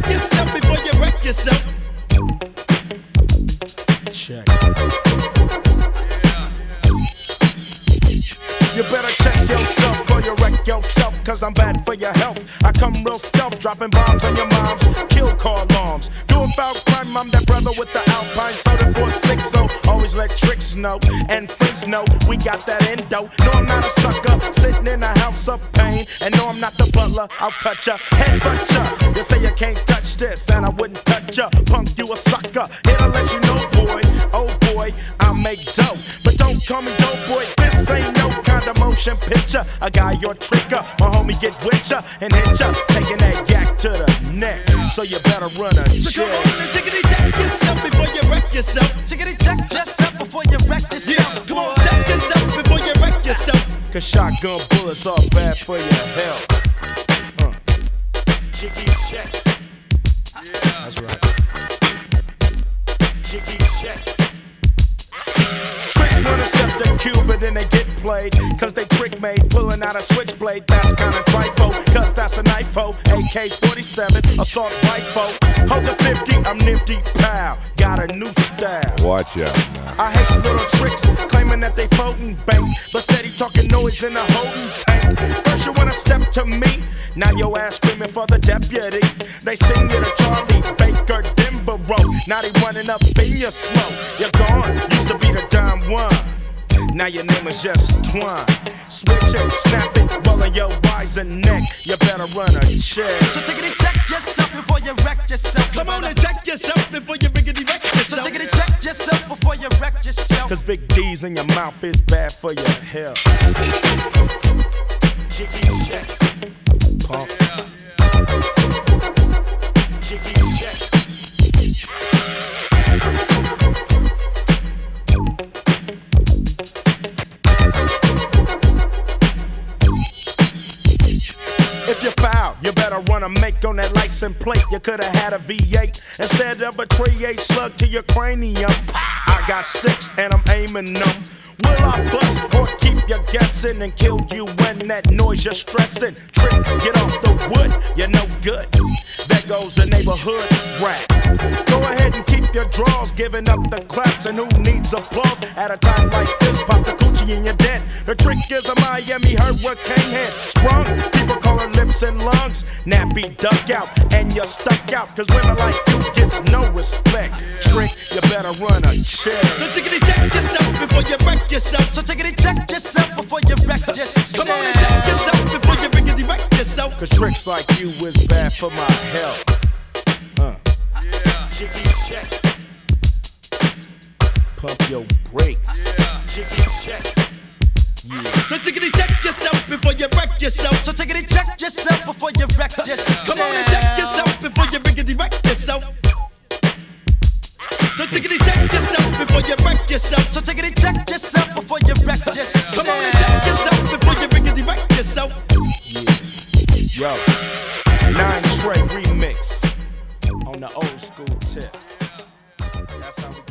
Check yourself before you wreck yourself. Check. You better check yourself before you wreck yourself, cause I'm bad for your health. I come real stealth, dropping bombs on your moms, kill call alarms. Doing foul crime, I'm that brother with the Alpine, 3460 electrics know, and friends know we got that endo. No, I'm not a sucker, sitting in a house of pain. And no, I'm not the butler, I'll cut ya, head cut ya. You say you can't touch this, and I wouldn't touch ya. Punk, you a sucker, here to let you know, boy. Oh boy, I make dough, but don't call me dope boy. This ain't no kind of motion picture. I got your trigger, my homie get with ya and hit ya, taking that yak to the neck. So you better run a So check. come on and tickety check yourself before you wreck yourself. Chickity check yourself before you wreck yourself. Yeah, come on, check yourself before you wreck yourself. Cause shotgun bullets are bad for your health. Uh. Jiggy check. That's right. Check. Tricks wanna step the cube, but then they get played. Cause they trick made, pulling out a switchblade. That's kinda trifle, cause that's a knife AK 47, assault rifle. Hold the 50, I'm nifty, pal. Got a new style. Watch out now. I hate little tricks, claiming that they floating bank, but steady talking noise in a holding tank. First you wanna step to me, now your ass screaming for the deputy. They sing you to Charlie Baker Denborough, now they running up in your smoke. You're gone, used to be the dime one. Now your name is just Twine. Switch it, snap it, rolling your eyes and neck. You better run a check. So take it and check yourself before you wreck yourself. Come on and check yourself before you riggedy wreck yourself. So yourself. tickety check yourself before you wreck yourself. Cause big D's in your mouth is bad for your health. Jiggy check. Pump. Make on that license plate. You could have had a V8 instead of a tray 8 slug to your cranium. I got six and I'm aiming them. Will I bust or keep you guessing and kill you when that noise you're stressing? Trick, get off the wood, you're no good. There goes the neighborhood rap. Go ahead and keep your draws, giving up the claps. And who needs applause at a time like this? Pop the coochie in your dent. The trick is a Miami hurricane head. Sprung, people call her lips and lungs. Nappy duck out, and you're stuck out. Cause women like you gets no respect. Trick, you better run a check. So tickety check yourself before you wreck yourself. So tickety check yourself before you wreck yourself. Come on and check yourself before you wreck yourself. Cause tricks like you is bad for my health. Jiggy check. Pump your brakes. Jiggy check. Yeah. So tickety check yourself before you wreck yourself. So tickety check yourself before you wreck yourself. Come on and check yourself before you riggedy wreck yourself. So tickety check yourself before you wreck yourself. So tickety check yourself before you wreck yourself. Come on and check yourself before you riggedy wreck yourself. Yo. Nine Trey remix on the old school tip. That's how we